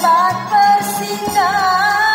tempat bersinar.